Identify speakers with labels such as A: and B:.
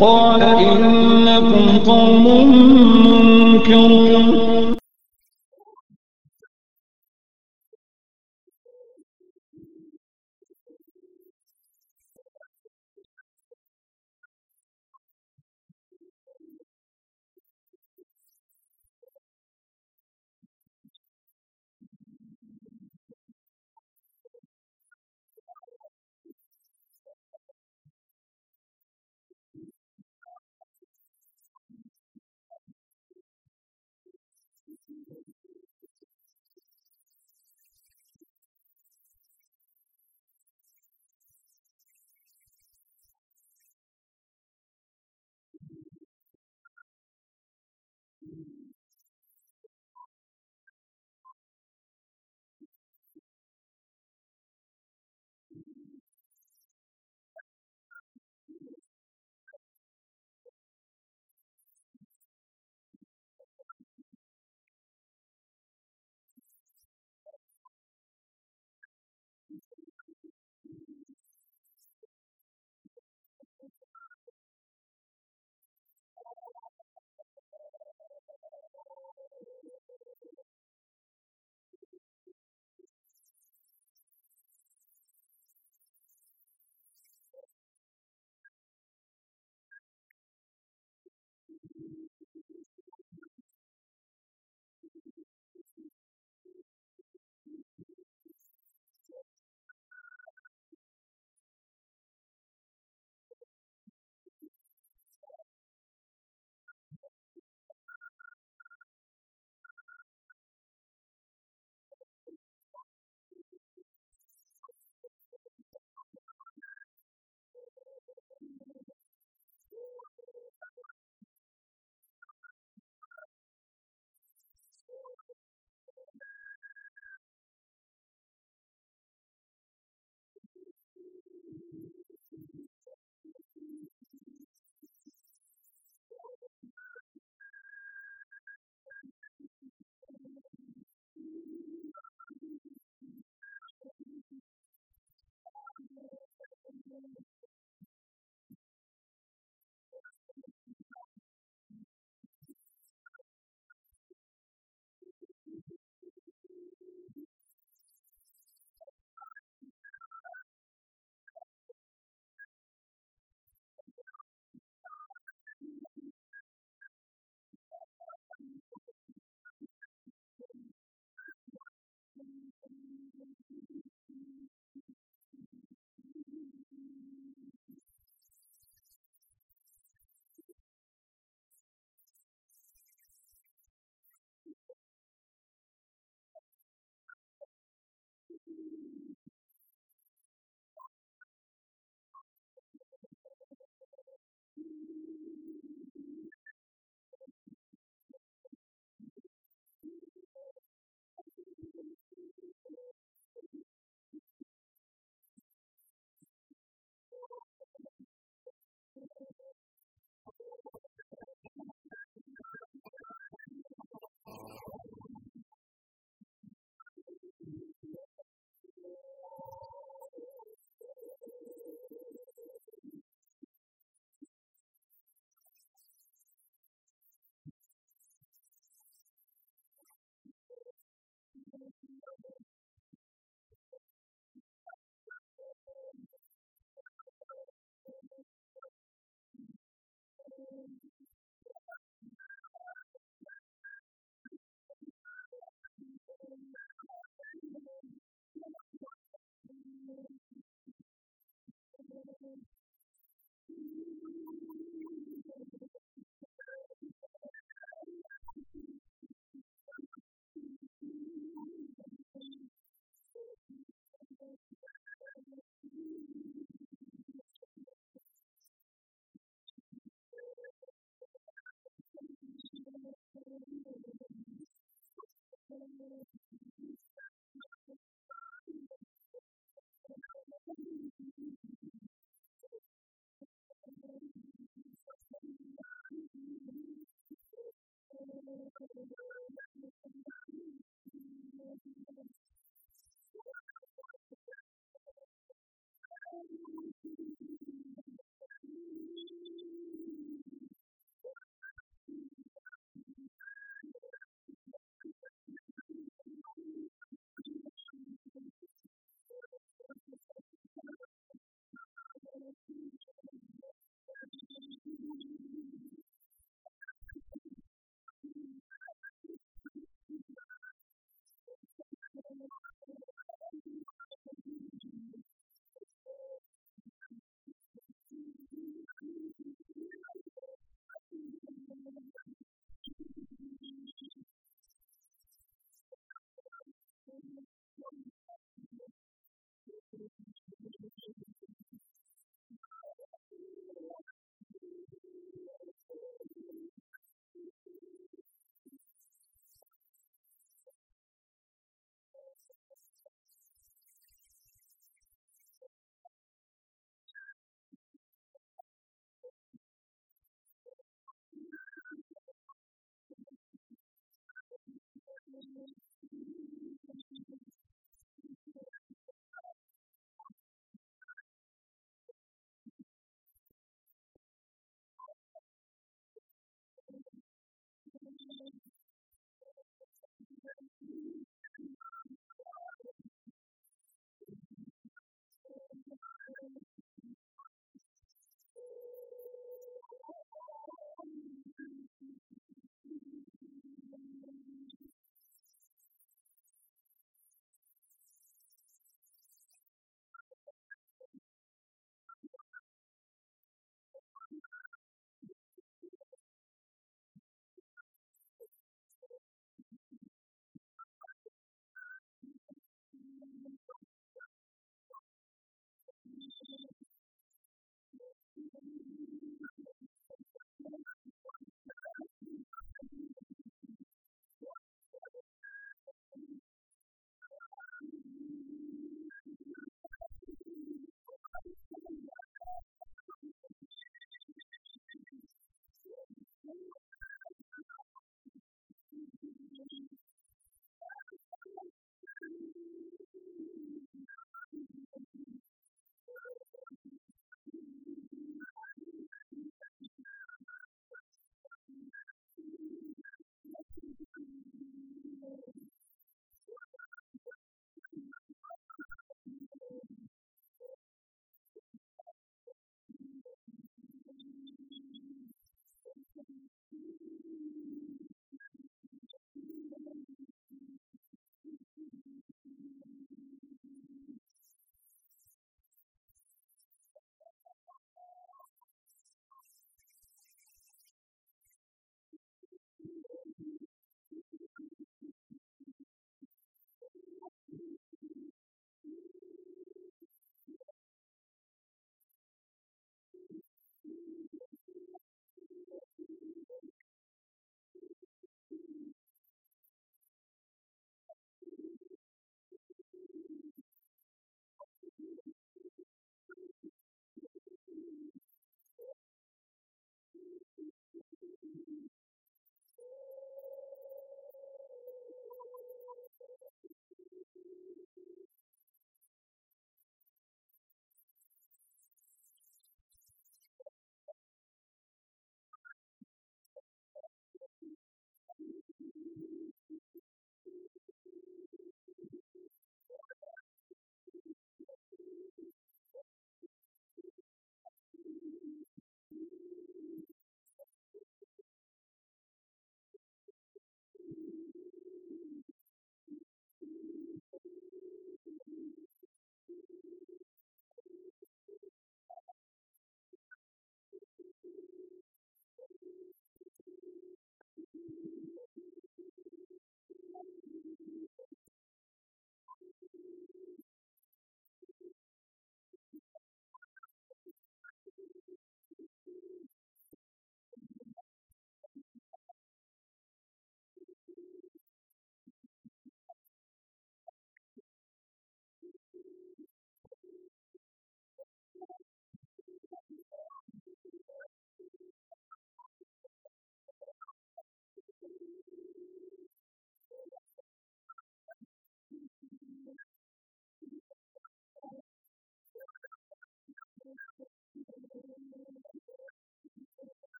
A: قال إنكم قوم منكرون.